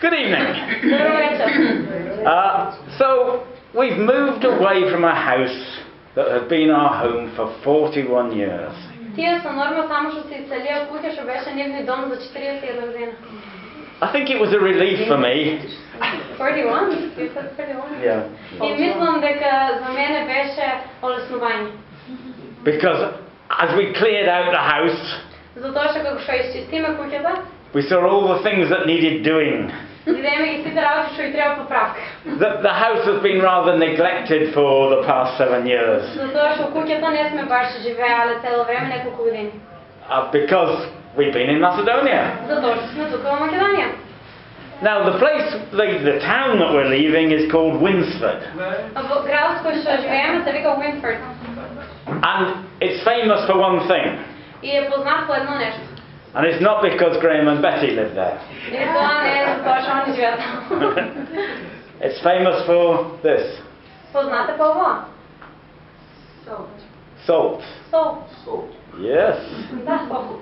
Good evening. Добър вечер. Uh, so, we've moved away from a house that had been our home for 41 years. Тие со норма само што се исцелија куќа што беше нивни дом за 41 година. I think it was a relief for me. 41? You said 41? Yeah. И мислам дека за мене беше олеснување. Because as we cleared out the house, Затоа што како што исчистиме куќата, we saw all the things that needed doing. the, the house has been rather neglected for the past seven years. Uh, because we've been in Macedonia. Now the place, the, the town that we're leaving is called Winsford. And it's famous for one thing. И е познат по едно нешто. And it's not because Graham and Betty live there. И тоа не е затоа што они живеат таму. It's famous for this Познате по ово? salt. Сол. Yes. Да, сол.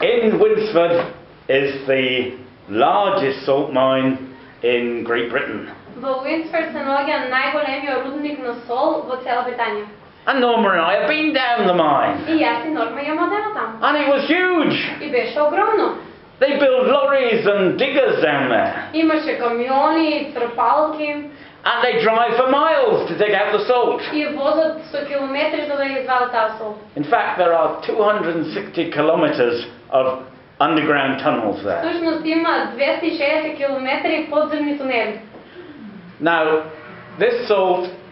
In Winsford is the largest salt mine in Great Britain. Во Уинсфорд се наоѓа најголемиот рудник на сол во цела Британија. And Norma and I have been down the mine. И јас и Норма ја одела таму. And it was huge. И беше огромно. They build lorries and diggers down there. Имаше камиони, трпалки And they drive for miles to dig out the salt. и возат со километри за да ја извадат таа сол. In fact, there are 260 kilometers of underground tunnels there. Всушност има 260 километри подземни тунели. Now, this salt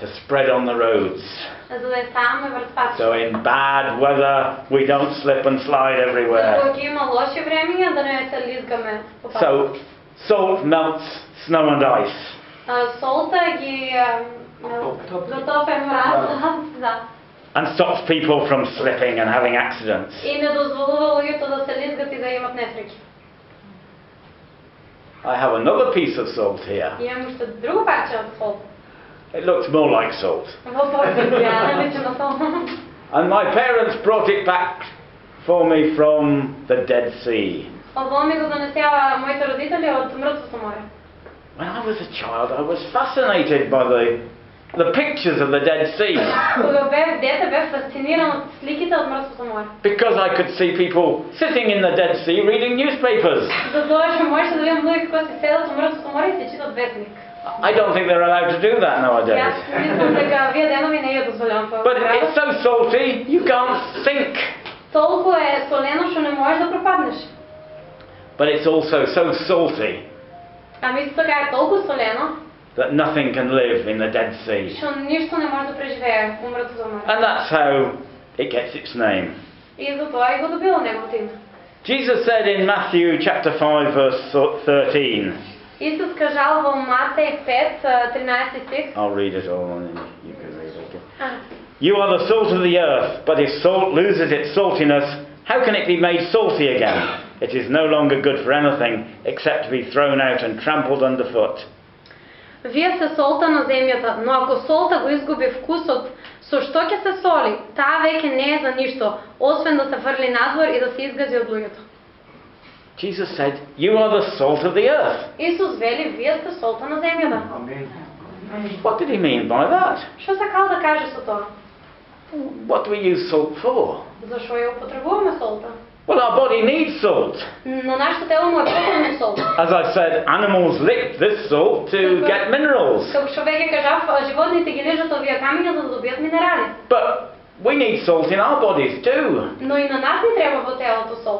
to spread on the roads. So in bad weather, we don't slip and slide everywhere. So salt melts snow and ice. And stops people from slipping and having accidents. I have another piece of salt here. It looked more like salt. and my parents brought it back for me from the Dead Sea. When I was a child, I was fascinated by the the pictures of the Dead Sea. because I could see people sitting in the Dead Sea reading newspapers. I don't think they're allowed to do that nowadays. but it's so salty, you can't think. But it's also so salty. That nothing can live in the Dead Sea. And that's how it gets its name. Jesus said in Matthew chapter 5 verse 13 Исус кажал во Матеј 5, 13 стих. I'll read it all and then you can read it again. А, You are the salt of the earth, but if salt loses its saltiness, how can it be made salty again? It is no longer good for anything except to be thrown out and trampled underfoot. Вие сте солта на земјата, но ако солта го изгуби вкусот, со што ќе се соли? Таа веќе не е за ништо, освен да се фрли надвор и да се изгази од луѓето. Jesus said, You are the salt of the earth. Исус вели, вие сте солта на земјата. What did he mean by that? Што сакал да каже со тоа? What do we use salt for? Зашо ја употребуваме солта? Well, our body needs salt. На нашето тело му е потребно сол. As I've said, animals lick this salt to get minerals. Како што веќе кажав, животните ги лежат овие камиња за да добијат минерали. But we need salt in our bodies too. Но и на нас ни треба во телото сол.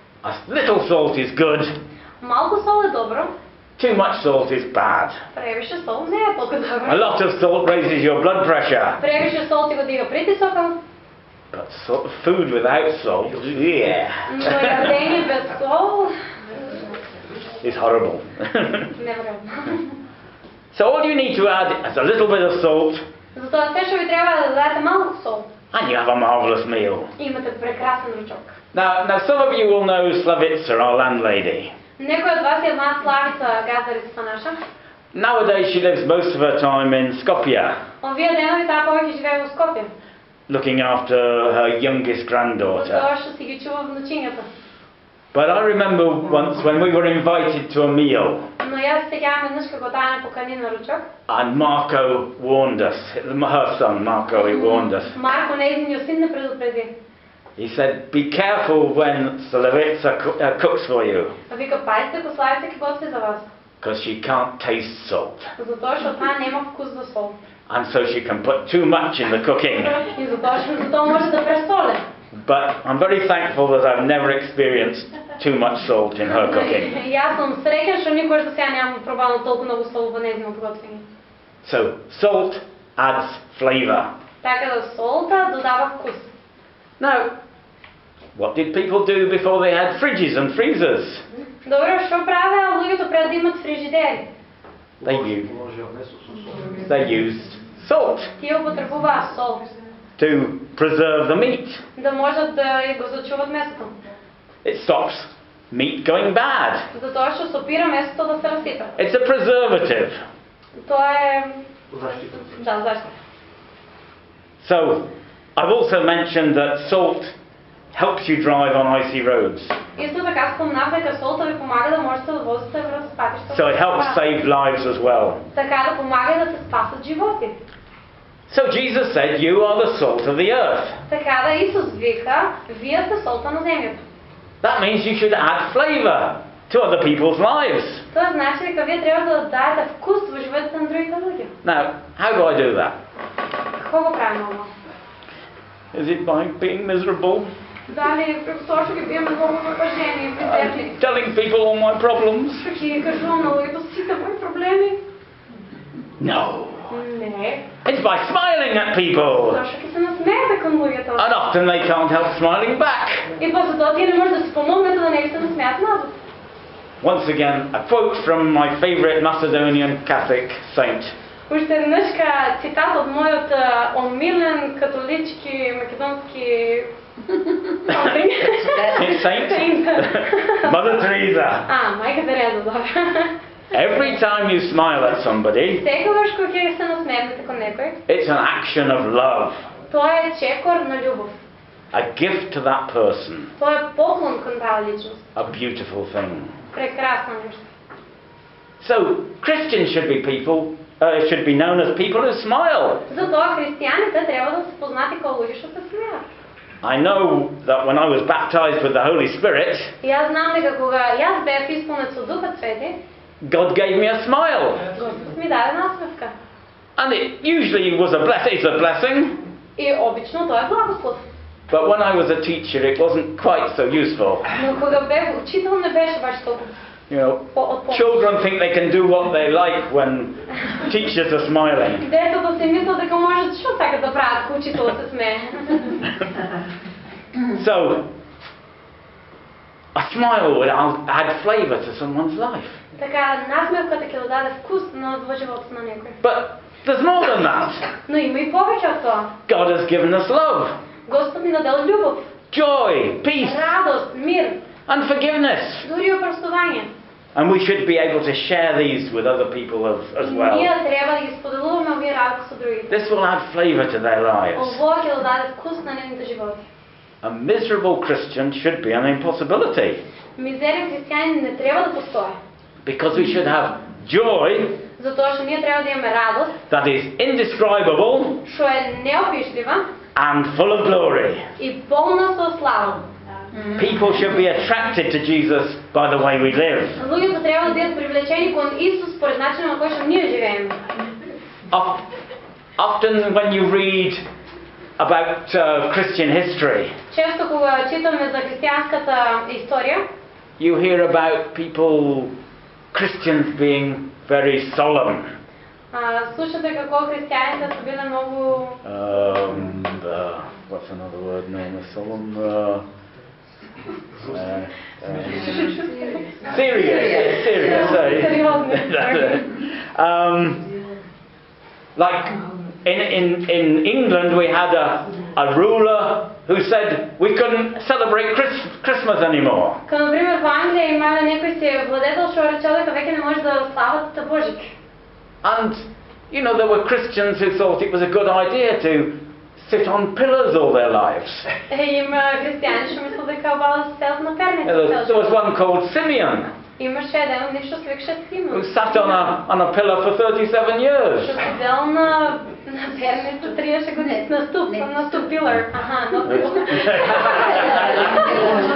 A little salt is good, Малку сол е добро, too much salt is bad. превише сол не е толку A добро. lot of salt raises your blood pressure, Превише сол ти го дига притисокот, but salt, food without salt, yeah, но јадење без сол is horrible. невредно. so all you need to add is a little bit of salt, Затоа се што ви треба е да дадете малку сол and you have a marvellous meal. и имате прекрасен ручок. Now, now some of you will know Slavitsa, our landlady. Некои од вас ја знаат Славица, газдарицата наша. Nowadays she lives most of her time in Skopje, Овие денови таа повеќе живее во Скопје, looking after her youngest granddaughter. затоа што си ги чува внучињата. But I remember once when we were invited to a meal, Но јас се сеќавам еднаш како таа не покани на ручок. and Marco warned us, her son Marco, he warned us. Марко нејзиниот син не предупреди. He said, Be careful when Slavitsa coo- uh, cooks for you, Вика, пазите ако Славица ќе готви за вас, because she can't taste salt. затоа што таа нема вкус за сол. And so she can put too much in the cooking. И затоа што затоа може да пресоле. But I'm very thankful that I've never experienced too much salt in her cooking. Јас сум среќен што никош до сега немам пробано толку многу сол во нејзиното готвење. So, salt adds flavour. Така да солта додава вкус. Now, what did people do before they had fridges and freezers? Добро, што правеа луѓето пред да имат фрижидери? They used, they used salt Тие употребуваа сол, to preserve the meat. да можат да ја го зачуват месото. It stops meat going bad. Затоа што сопира месото да се расипе. It's a preservative. Тоа е... Да, зашто? So, I've also mentioned that salt helps you drive on icy roads. Исто така спомнав дека солта ви помага да можете да возите врз патишта. So it helps save lives as well. Така да помага да се спасат животи. So Jesus said, You are the salt of the earth. Така да Исус вика, вие сте солта на земјата. That means you should add flavour to other people's lives. Тоа значи дека вие треба да дадете вкус во животите на другите луѓе. Now, how do I do that? Како го правиме ова? Is it by being miserable? Дали преку тоа што ги биеме многу напажени и презерни? Telling people all my problems? Што ќе ги кажувам на луѓето сите мои проблеми? No. Не. It's by smiling at people. Зашто ќе се насмеете кон луѓето? And often they can't help smiling back. И после тоа тие не може да си помогнете да не ви се насмеат назад. Once again, a quote from my favourite Macedonian Catholic saint. Уште еднашка цитат од мојот а, омилен католички македонски something. Saint? Saint. Mother Teresa. А, мајка Тереза, добро. Every time you smile at somebody, Секогаш кога ќе се насмеете кон некој, it's an action of love, тоа е чекор на љубов. a gift to that person, Тоа е поклон кон таа личност. a beautiful thing. Прекрасно нешто. So, Christians should be people, uh, should be known as people who smile. Затоа христијаните треба да се познати како луѓе што се смеат. I know that when I was baptized with the Holy Spirit, И Јас знам дека кога јас бев исполнет со Духот Свети, God gave me a smile. Господ ми даде насмевка. And it usually was a bless- it's a blessing, И обично тоа е благослов. but when I was a teacher, it wasn't quite so useful. Но кога бев учител не беше баш толку You know, по од помош. children think they can do what they like when teachers are smiling. Детето a smile would al- add flavour to someone's life. така, насмевката ќе додаде вкус на во животот на некој. But there's more than that. Но има и повеќе од тоа. God has given us love, Господ ни дадел љубов, joy, peace, радост, мир, and forgiveness. дури и опростување. And we should be able to share these with other people as, as И well. Ние треба да ги споделуваме овие работи со другите. This will add flavour to their lives. Ово ќе додаде вкус на нивните животи. A miserable Christian should be an impossibility Мизерен христијанин не треба да постои. because we should have joy Затоа што ние треба да имаме радост, that is indescribable што е неопишлива and full of glory. и полна со слава. People should be attracted to Jesus by the way we live. Луѓето треба да бидат привлечени кон Исус според начинот на кој што ние живееме. Of- Often when you read about uh, Christian history, Често кога читаме за христијанската историја, you hear about people, Christians being very solemn. а, слушате како христијаните се биле многу Um, uh, what's another word known as solemn? Uh, uh, um, serious. Serious. Sorry. Сериозни. That's it. um, like in, in, in England, we had a, a ruler who said we couldn't celebrate Chris, Christmas anymore. Като например во Англија имале некој си владетел што речел дека веќе не може да слават Божик. And, you know, there were Christians who thought it was a good idea to sit on pillars all their lives. Е, има христијани што мислат дека убаво да се селат на перници. There was, цел there was живот. one called Simeon Имаше еден од нив што се викаше Симон. who sat on a, on a pillar for 37 years. Што седел на на перница 30 години на ступ, на ступ пилар. Аха, на ступ.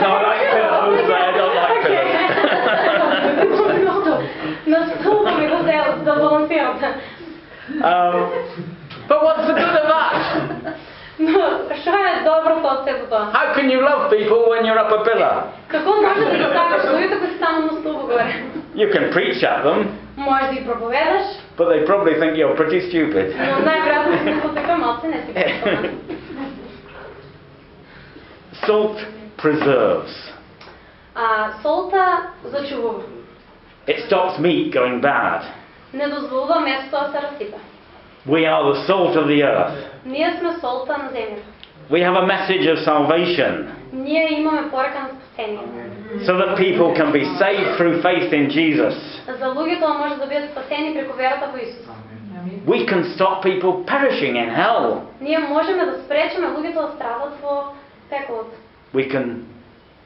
No, I like pillows, I don't like pillows. На ступ ми го взел да балансирам. um, but what's the good of that? Но што е доброто од сето тоа? How can you love people when you're up a pillar? Како може да ги сакаш луѓето кои се само на ступ горе? You can preach at them, Може да ги проповедаш, but they probably think you're pretty stupid. но најверојатно си мислат дека малце не си представен. Salt preserves. А солта зачувува. It stops meat going bad. Не дозволува месото да се расипа. We are the salt of the earth. Ние сме солта на земјата. We have a message of salvation Ние имаме порака на спасение. so that people can be saved through faith in Jesus. За луѓето да може да бидат спасени преку верата во Исус. We can stop people perishing in hell. Ние можеме да спречиме луѓето да страдат во пеколот. We can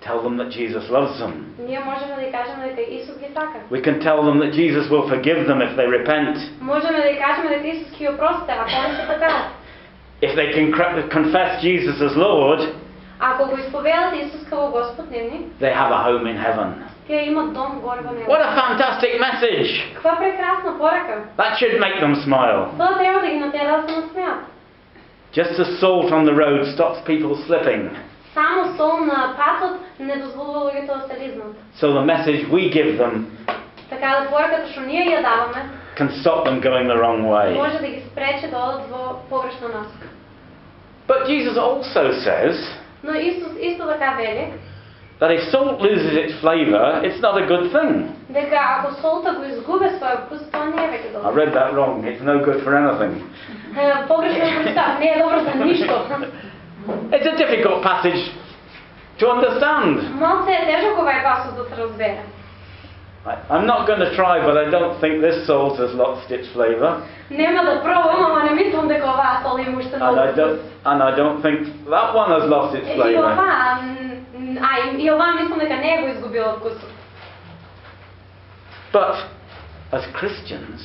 tell them that Jesus loves them. Ние можеме да ја кажеме дека Исус ги сака. We can tell them that Jesus will forgive them if they repent. If they can cr- confess Jesus as Lord, Ако го исповедат Исус како Господ нивни, they have a home in heaven. тие имат дом горе во небо. What a fantastic message! Каква прекрасна порака. That should make them smile. Тоа треба да ги натера да се насмеат. Just as salt on the road stops people slipping, Само сол на патот не дозволува луѓето да се лизнат. so the message we give them Така да пораката што ние ја даваме, can stop them going the wrong way. може да ги спречи да одат во погрешна насока. But Jesus also says Но Исус исто така вели that if salt loses its flavour, it's not a good thing. дека ако солта го изгубе својот вкус, тоа не е веќе I добро. read that wrong. It's no good for anything. Е, Погрешно го прочитав, не е добро за ништо. It's a difficult passage to understand. Малце е тежок овај пасус да се разбере. I, I'm not going to try, but I don't think this salt has lost its flavour. Нема да пробам, ама не мислам дека оваа сол има уште And I многу don't, вкус. and I don't think that one has lost its Е, И flavour. оваа, м, а и- и оваа мислам дека не го изгубила вкусот. But as Christians,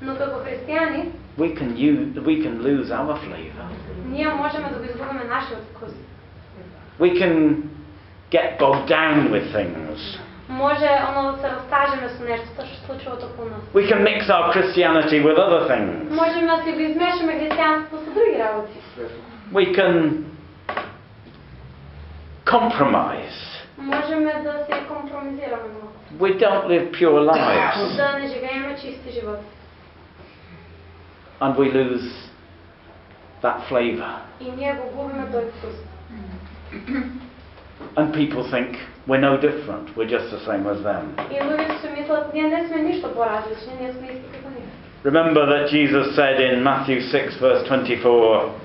Но како христијани, we can use, we can lose our flavour. ние можеме да го изгубиме нашиот вкус. We can get bogged down with things. We can mix our Christianity with other things. We can compromise. We don't live pure lives. And we lose that flavor. And people think we're no different, we're just the same as them. Remember that Jesus said in Matthew 6, verse 24,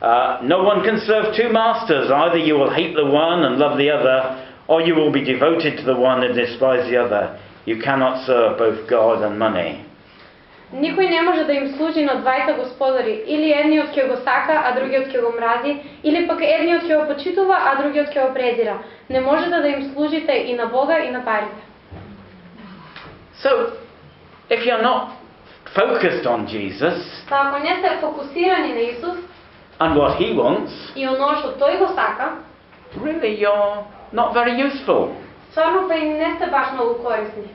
uh, No one can serve two masters. Either you will hate the one and love the other, or you will be devoted to the one and despise the other. You cannot serve both God and money. Никој не може да им служи на двајца господари, или едниот ќе го сака, а другиот ќе го мрази, или пак едниот ќе го почитува, а другиот ќе го презира. Не можете да им служите и на Бога и на парите. So, if you're not focused on Jesus Па ако не сте фокусирани на Исус and what he wants, и оно што тој го сака, really you're not very useful. стварно па и не сте баш многу корисни.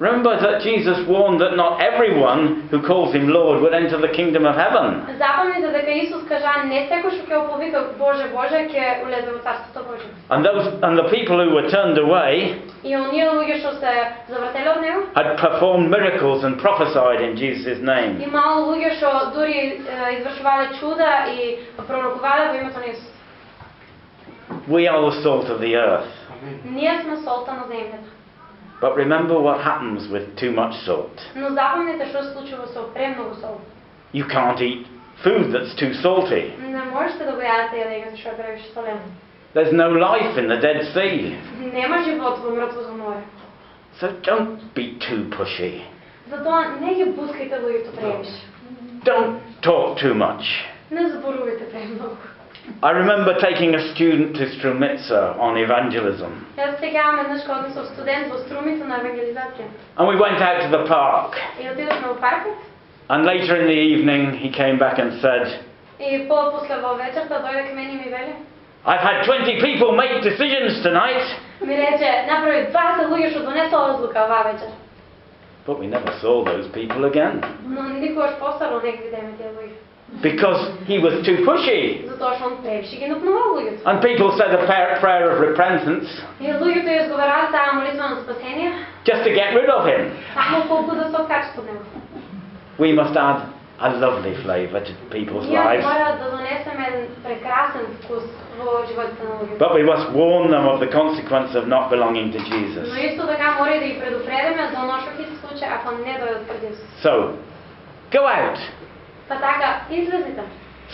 Remember that Jesus warned that not everyone who calls him Lord would enter the kingdom of heaven. Запомнете дека Исус кажа не секој што ќе го повика Боже Боже ќе улезе во царството Божие. And those and the people who were turned away И оние луѓе што се завртеле од него, had performed miracles and prophesied in Jesus' name. имало луѓе што дури е, извршувале чуда и пророкувале во името на Исус. We are the salt of the earth. Ние сме солта на земјата. But remember what happens with too much salt. Но запомнете што се случува со премногу сол. You can't eat food that's too salty. Не можете да го јадете јадење што е превише солено. There's no life in the Dead Sea. Нема живот во мртвото море. So don't be too pushy. Затоа не ги бускајте луѓето превише. Don't talk too much. Не зборувате премногу. I remember taking a student to Strumitza on evangelism. Јас се сеќавам еднаш кога однесов студент во струмица на евангелизација. And we went out to the park. И отидовме во паркот And later in the evening, he came back and said, и по-после во вечерта дојде кај мене и ми вели. I've had 20 people make decisions tonight. Ми рече, направи 20 луѓе што донесоа одлука оваа вечер. But we never saw those people again. Но никогаш повторно не ги видиме тие луѓе. because he was too pushy. And people said a prayer, of repentance just to get rid of him. We must add a lovely flavour to people's lives. But we must warn them of the consequence of not belonging to Jesus. So, go out. Па така, излезите,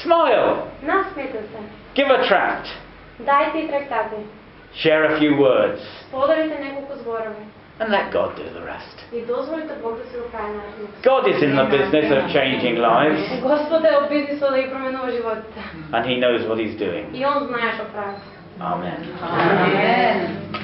smile, насмете се, give a tract, дајте и трактати, share a few words, споделите неколку зборови and let God do the rest. и дозволите Бог да си го прави наредно. God is in the business of changing lives, Господ е во бизнисот да ги променува животите. and He knows what He's doing. И Он знае што прави. Amen. Amen.